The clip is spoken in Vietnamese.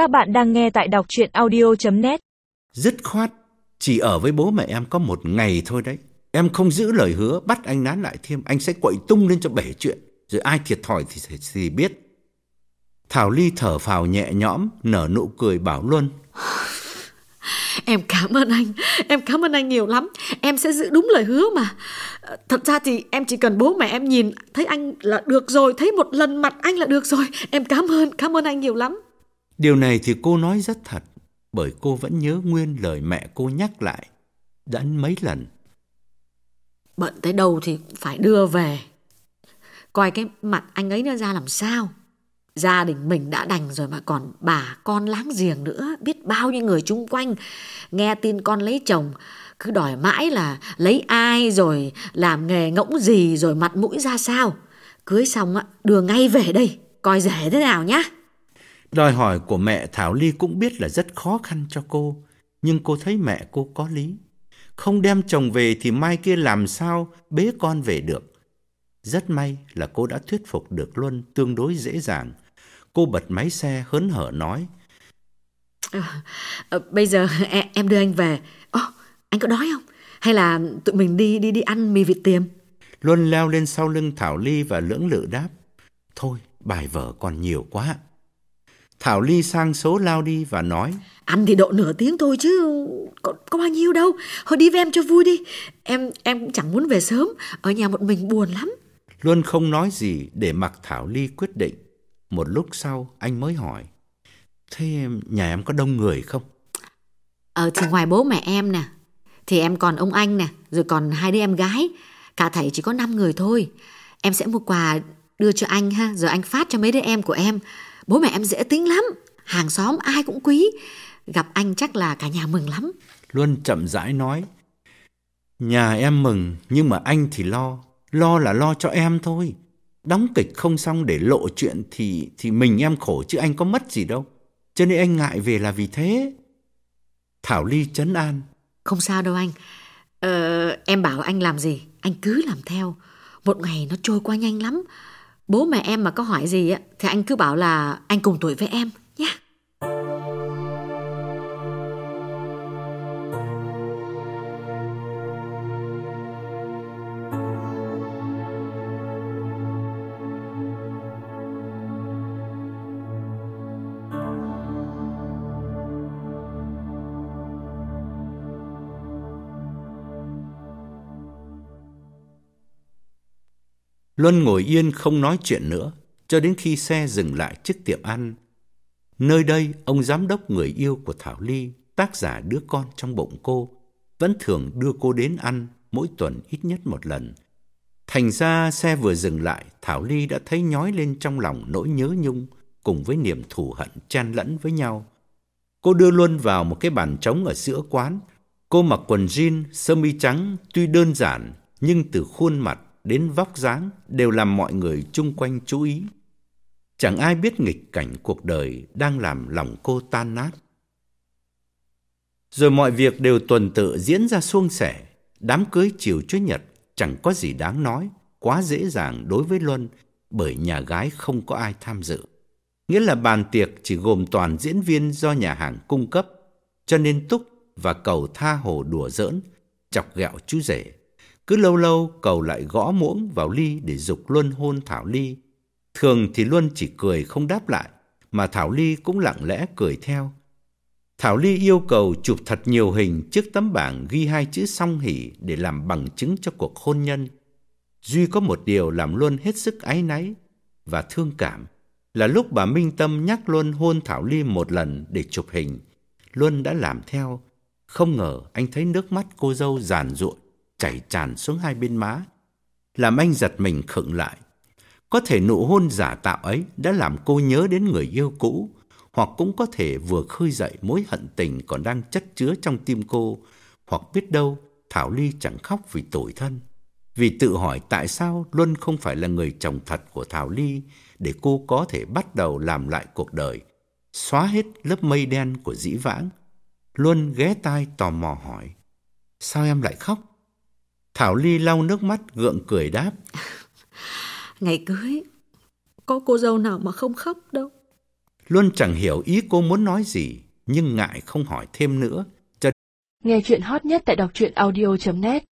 Các bạn đang nghe tại đọc chuyện audio.net Dứt khoát, chỉ ở với bố mẹ em có một ngày thôi đấy. Em không giữ lời hứa bắt anh nán lại thêm, anh sẽ quậy tung lên cho bể chuyện. Rồi ai thiệt thòi thì, thì, thì biết. Thảo Ly thở phào nhẹ nhõm, nở nụ cười bảo Luân. Em cảm ơn anh, em cảm ơn anh nhiều lắm. Em sẽ giữ đúng lời hứa mà. Thật ra thì em chỉ cần bố mẹ em nhìn thấy anh là được rồi, thấy một lần mặt anh là được rồi. Em cảm ơn, cảm ơn anh nhiều lắm. Điều này thì cô nói rất thật, bởi cô vẫn nhớ nguyên lời mẹ cô nhắc lại đã mấy lần. Bận tới đâu thì phải đưa về. Coi cái mặt anh ấy nó ra làm sao. Gia đình mình đã đành rồi mà còn bà con láng giềng nữa, biết bao nhiêu người chung quanh nghe tin con lấy chồng cứ đòi mãi là lấy ai rồi làm nghề ngỗng gì rồi mặt mũi ra sao. Cưới xong á đưa ngay về đây, coi rể thế nào nhá. Đòi hỏi của mẹ Thảo Ly cũng biết là rất khó khăn cho cô, nhưng cô thấy mẹ cô có lý. Không đem chồng về thì mai kia làm sao bế con về được. Rất may là cô đã thuyết phục được Luân tương đối dễ dàng. Cô bật máy xe hớn hở nói. À, à, bây giờ em, em đưa anh về. Ồ, anh có đói không? Hay là tụi mình đi đi đi ăn mì vịt tiềm? Luân leo lên sau lưng Thảo Ly và lưỡng lự đáp. Thôi, bài vở còn nhiều quá. Thảo Ly sang số lao đi và nói. Ăn thì độ nửa tiếng thôi chứ có, có bao nhiêu đâu. Thôi đi với em cho vui đi. Em em cũng chẳng muốn về sớm. Ở nhà một mình buồn lắm. Luân không nói gì để mặc Thảo Ly quyết định. Một lúc sau anh mới hỏi. Thế nhà em có đông người không? Ờ thì ngoài bố mẹ em nè. Thì em còn ông anh nè. Rồi còn hai đứa em gái. Cả thầy chỉ có 5 người thôi. Em sẽ mua quà đưa cho anh ha. Rồi anh phát cho mấy đứa em của em. Bố mẹ em dễ tính lắm. Hàng xóm ai cũng quý. Gặp anh chắc là cả nhà mừng lắm. Luân chậm rãi nói. Nhà em mừng nhưng mà anh thì lo. Lo là lo cho em thôi. Đóng kịch không xong để lộ chuyện thì thì mình em khổ chứ anh có mất gì đâu. Cho nên anh ngại về là vì thế. Thảo Ly chấn an. Không sao đâu anh. Ờ, em bảo anh làm gì, anh cứ làm theo. Một ngày nó trôi qua nhanh lắm. Bố mẹ em mà có hỏi gì á, thì anh cứ bảo là anh cùng tuổi với em. Luân ngồi yên không nói chuyện nữa, cho đến khi xe dừng lại trước tiệm ăn. Nơi đây, ông giám đốc người yêu của Thảo Ly, tác giả đứa con trong bụng cô, vẫn thường đưa cô đến ăn mỗi tuần ít nhất một lần. Thành ra xe vừa dừng lại, Thảo Ly đã thấy nhói lên trong lòng nỗi nhớ nhung cùng với niềm thù hận chan lẫn với nhau. Cô đưa Luân vào một cái bàn trống ở giữa quán. Cô mặc quần jean, sơ mi trắng tuy đơn giản nhưng từ khuôn mặt đến vóc dáng đều làm mọi người chung quanh chú ý. Chẳng ai biết nghịch cảnh cuộc đời đang làm lòng cô tan nát. Rồi mọi việc đều tuần tự diễn ra suôn sẻ. Đám cưới chiều Chúa Nhật chẳng có gì đáng nói, quá dễ dàng đối với Luân bởi nhà gái không có ai tham dự. Nghĩa là bàn tiệc chỉ gồm toàn diễn viên do nhà hàng cung cấp, cho nên Túc và cầu tha hồ đùa giỡn, chọc ghẹo chú rể. Cứ lâu lâu cầu lại gõ muỗng vào ly để dục Luân hôn Thảo Ly. Thường thì Luân chỉ cười không đáp lại, mà Thảo Ly cũng lặng lẽ cười theo. Thảo Ly yêu cầu chụp thật nhiều hình trước tấm bảng ghi hai chữ song hỷ để làm bằng chứng cho cuộc hôn nhân. Duy có một điều làm Luân hết sức áy náy và thương cảm là lúc bà Minh Tâm nhắc Luân hôn Thảo Ly một lần để chụp hình. Luân đã làm theo. Không ngờ anh thấy nước mắt cô dâu giàn ruộng chảy tràn xuống hai bên má, làm anh giật mình khựng lại. Có thể nụ hôn giả tạo ấy đã làm cô nhớ đến người yêu cũ, hoặc cũng có thể vừa khơi dậy mối hận tình còn đang chất chứa trong tim cô, hoặc biết đâu Thảo Ly chẳng khóc vì tủi thân. Vì tự hỏi tại sao Luân không phải là người chồng thật của Thảo Ly để cô có thể bắt đầu làm lại cuộc đời, xóa hết lớp mây đen của dĩ vãng. Luân ghé tai tò mò hỏi, sao em lại khóc? Thảo Ly lau nước mắt gượng cười đáp. Ngày cưới, có cô dâu nào mà không khóc đâu. Luân chẳng hiểu ý cô muốn nói gì, nhưng ngại không hỏi thêm nữa. Cho Nghe chuyện hot nhất tại đọc truyện audio.net